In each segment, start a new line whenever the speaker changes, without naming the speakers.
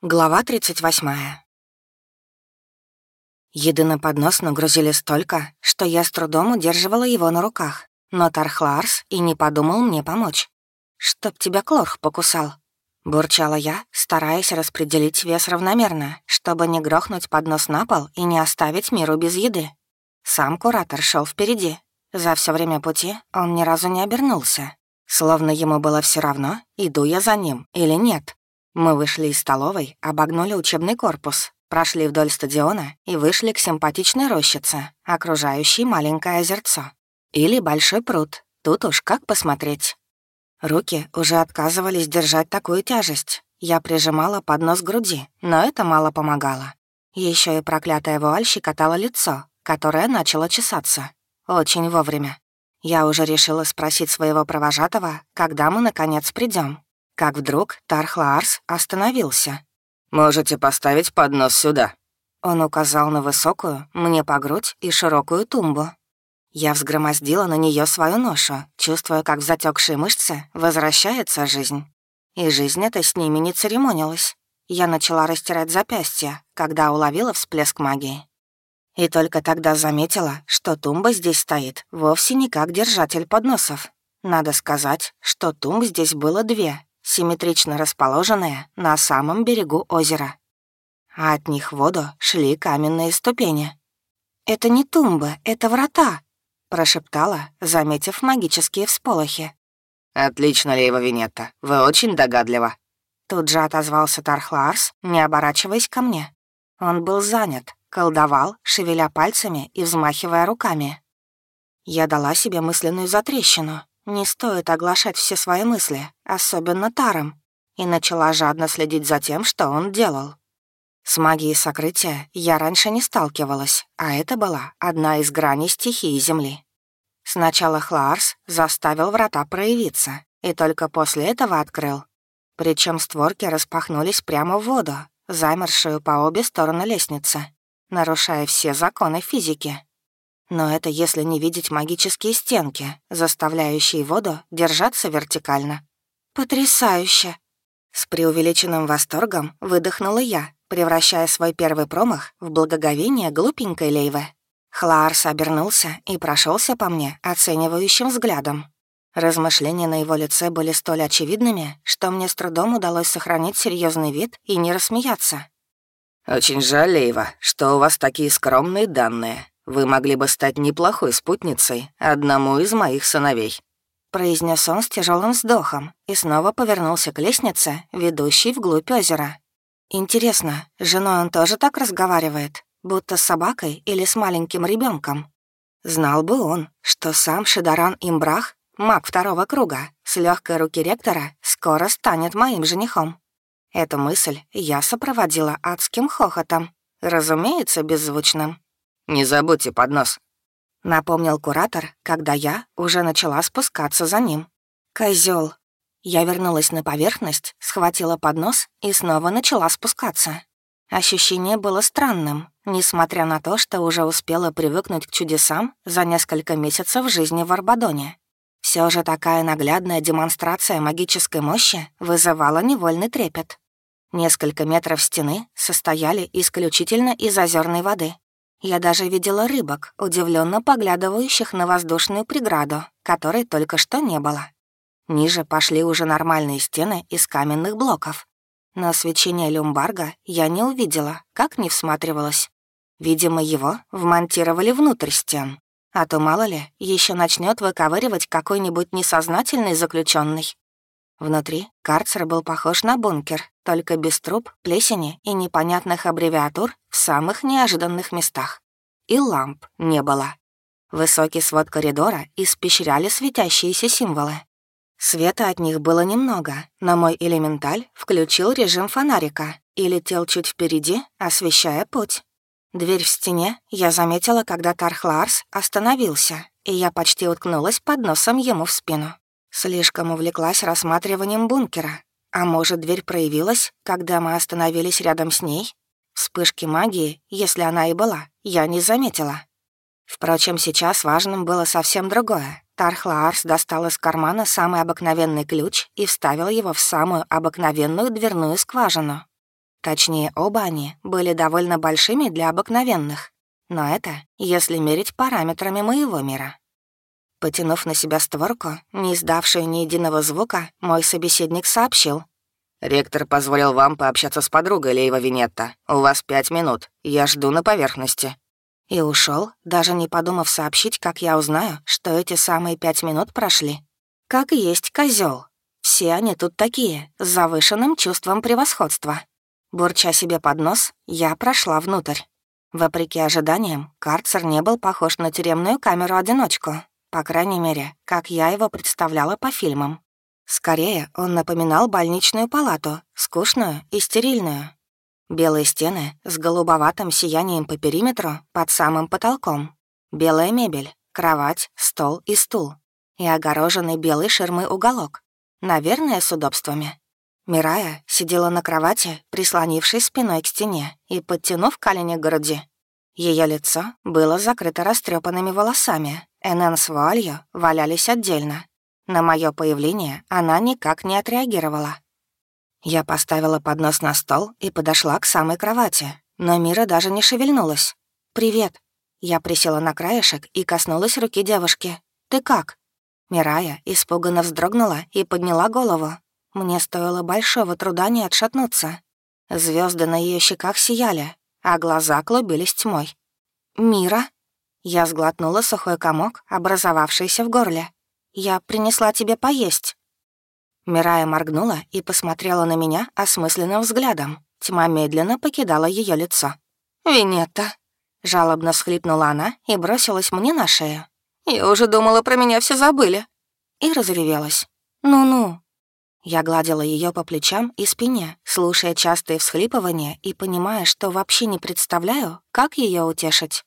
Глава 38. Еды на поднос нагрузили столько, что я с трудом удерживала его на руках, но Тархларс и не подумал мне помочь. «Чтоб тебя Клорх покусал», — бурчала я, стараясь распределить вес равномерно, чтобы не грохнуть поднос на пол и не оставить миру без еды. Сам куратор шел впереди. За все время пути он ни разу не обернулся, словно ему было все равно, иду я за ним или нет. Мы вышли из столовой, обогнули учебный корпус, прошли вдоль стадиона и вышли к симпатичной рощице, окружающей маленькое озерцо. Или большой пруд, тут уж как посмотреть. Руки уже отказывались держать такую тяжесть. Я прижимала поднос к груди, но это мало помогало. Еще и проклятая вуаль щекотала лицо, которое начало чесаться. Очень вовремя. Я уже решила спросить своего провожатого, когда мы, наконец, придем, как вдруг Тархлаарс остановился.
«Можете поставить поднос сюда».
Он указал на высокую, мне по грудь и широкую тумбу. Я взгромоздила на нее свою ношу, чувствуя, как в затекшие мышцы возвращается жизнь. И жизнь эта с ними не церемонилась. Я начала растирать запястья, когда уловила всплеск магии. И только тогда заметила, что тумба здесь стоит вовсе не как держатель подносов. Надо сказать, что тумб здесь было две, симметрично расположенные на самом берегу озера. А от них в воду шли каменные ступени. «Это не тумбы, это врата», — прошептала, заметив магические всполохи.
«Отлично, Лейва Винетта, вы очень догадлива».
Тут же отозвался Тархларс, не оборачиваясь ко мне. Он был занят, колдовал, шевеля пальцами и взмахивая руками. Я дала себе мысленную затрещину, не стоит оглашать все свои мысли, особенно Таром, и начала жадно следить за тем, что он делал. С магией сокрытия я раньше не сталкивалась, а это была одна из граней стихии Земли. Сначала Хлаарс заставил врата проявиться, и только после этого открыл. Причем створки распахнулись прямо в воду, замершую по обе стороны лестницы, нарушая все законы физики. Но это если не видеть магические стенки, заставляющие воду держаться вертикально. «Потрясающе!» С преувеличенным восторгом выдохнула я, превращая свой первый промах в благоговение глупенькой Лейвы. Хлаарс обернулся и прошелся по мне оценивающим взглядом. Размышления на его лице были столь очевидными, что мне с трудом удалось сохранить серьезный вид и не рассмеяться.
«Очень жаль, Лейва, что у вас такие скромные данные. Вы могли бы стать неплохой спутницей одному из моих сыновей», —
произнес он с тяжелым вздохом и снова повернулся к лестнице, ведущей вглубь озера. «Интересно, с женой он тоже так разговаривает, будто с собакой или с маленьким ребенком? Знал бы он, что сам Шидаран Имбрах, маг второго круга, с легкой руки ректора, скоро станет моим женихом. Эту мысль я сопроводила адским хохотом, разумеется, беззвучным.
«Не забудьте поднос», —
напомнил куратор, когда я уже начала спускаться за ним. Козел. Я вернулась на поверхность, схватила поднос и снова начала спускаться. Ощущение было странным, несмотря на то, что уже успела привыкнуть к чудесам за несколько месяцев жизни в Арбадоне. Все же такая наглядная демонстрация магической мощи вызывала невольный трепет. Несколько метров стены состояли исключительно из озерной воды, я даже видела рыбок, удивленно поглядывающих на воздушную преграду, которой только что не было. Ниже пошли уже нормальные стены из каменных блоков. Но свечение люмбарга я не увидела, как не всматривалась. Видимо, его вмонтировали внутрь стен. А то, мало ли, еще начнет выковыривать какой-нибудь несознательный заключенный. Внутри карцер был похож на бункер, только без труб, плесени и непонятных аббревиатур в самых неожиданных местах. И ламп не было. Высокий свод коридора испещряли светящиеся символы. Света от них было немного, но мой элементаль включил режим фонарика и летел чуть впереди, освещая путь. Дверь в стене я заметила, когда Тархларс остановился, и я почти уткнулась под носом ему в спину. Слишком увлеклась рассматриванием бункера. А может, дверь проявилась, когда мы остановились рядом с ней? Вспышки магии, если она и была, я не заметила. Впрочем, сейчас важным было совсем другое. Тархлаарс достал из кармана самый обыкновенный ключ и вставил его в самую обыкновенную дверную скважину. Точнее, оба они были довольно большими для обыкновенных. Но это если мерить параметрами моего мира. Потянув на себя створку, не издавшую ни единого звука, мой собеседник сообщил.
«Ректор позволил вам пообщаться с подругой Лейва Винетта. У вас пять минут. Я жду на поверхности».
И ушел, даже не подумав сообщить, как я узнаю, что эти самые пять минут прошли. Как есть козел. Все они тут такие, с завышенным чувством превосходства. Бурча себе под нос, я прошла внутрь. Вопреки ожиданиям, карцер не был похож на тюремную камеру-одиночку. По крайней мере, как я его представляла по фильмам. Скорее, он напоминал больничную палату, скучную и стерильную. Белые стены с голубоватым сиянием по периметру под самым потолком. Белая мебель, кровать, стол и стул. И огороженный белой ширмой уголок. Наверное, с удобствами. Мирая сидела на кровати, прислонившись спиной к стене и подтянув колени к груди. Ее лицо было закрыто растрепанными волосами. НН с вуалью валялись отдельно. На мое появление она никак не отреагировала. Я поставила поднос на стол и подошла к самой кровати, но Мира даже не шевельнулась. «Привет». Я присела на краешек и коснулась руки девушки. «Ты как?» Мирая испуганно вздрогнула и подняла голову. Мне стоило большого труда не отшатнуться. Звезды на ее щеках сияли, а глаза клубились тьмой. «Мира?» Я сглотнула сухой комок, образовавшийся в горле. «Я принесла тебе поесть». Мирая моргнула и посмотрела на меня осмысленным взглядом. Тьма медленно покидала ее лицо. «Винетта!» — жалобно всхлипнула она и бросилась мне на шею. «Я уже думала, про меня все забыли». И разревелась. «Ну-ну, я гладила ее по плечам и спине, слушая частые всхлипывания и понимая, что вообще не представляю, как ее утешить.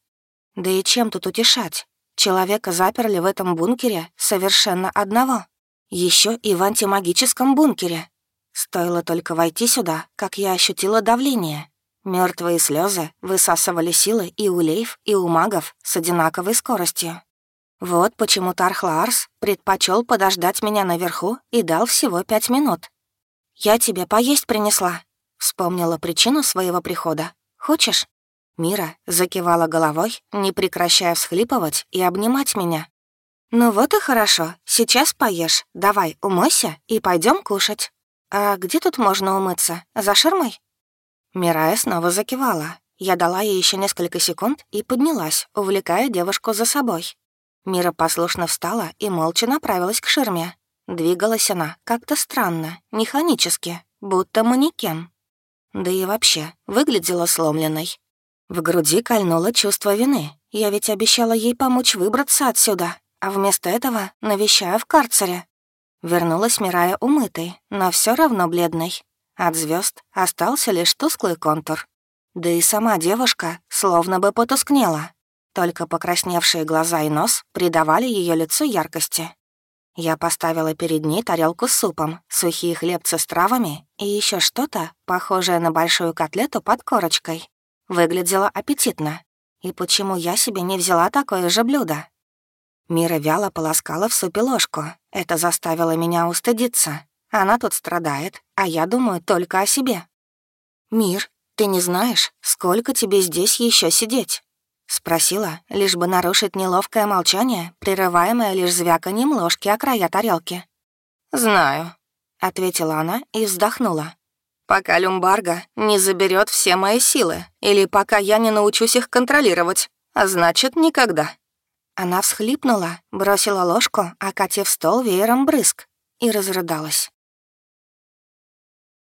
Да и чем тут утешать? Человека заперли в этом бункере совершенно одного. Еще и в антимагическом бункере. Стоило только войти сюда, как я ощутила давление. Мертвые слезы высасывали силы и у лейв, и у магов с одинаковой скоростью. Вот почему Тархлаарс предпочел подождать меня наверху и дал всего пять минут. «Я тебе поесть принесла», — вспомнила причину своего прихода. «Хочешь?» Мира закивала головой, не прекращая всхлипывать и обнимать меня. «Ну вот и хорошо, сейчас поешь. Давай, умойся и пойдем кушать. А где тут можно умыться? За ширмой?» Мирая снова закивала. Я дала ей еще несколько секунд и поднялась, увлекая девушку за собой. Мира послушно встала и молча направилась к ширме. Двигалась она как-то странно, механически, будто манекен. Да и вообще, выглядела сломленной. В груди кольнуло чувство вины. Я ведь обещала ей помочь выбраться отсюда, а вместо этого навещаю в карцере. Вернулась Мирая умытой, но все равно бледной. От звезд остался лишь тусклый контур. Да и сама девушка словно бы потускнела, только покрасневшие глаза и нос придавали ее лицу яркости. Я поставила перед ней тарелку с супом, сухие хлебцы с травами и еще что-то, похожее на большую котлету под корочкой. Выглядело аппетитно. И почему я себе не взяла такое же блюдо? Мира вяло полоскала в супе ложку. Это заставило меня устыдиться. Она тут страдает, а я думаю только о себе. «Мир, ты не знаешь, сколько тебе здесь еще сидеть?» Спросила, лишь бы нарушить неловкое молчание, прерываемое лишь звяканием ложки о края тарелки. «Знаю», — ответила она и вздохнула. «Пока Люмбарга не заберет все мои силы, или пока я не научусь их контролировать, а значит, никогда». Она всхлипнула, бросила ложку, окатив стол веером брызг, и разрыдалась.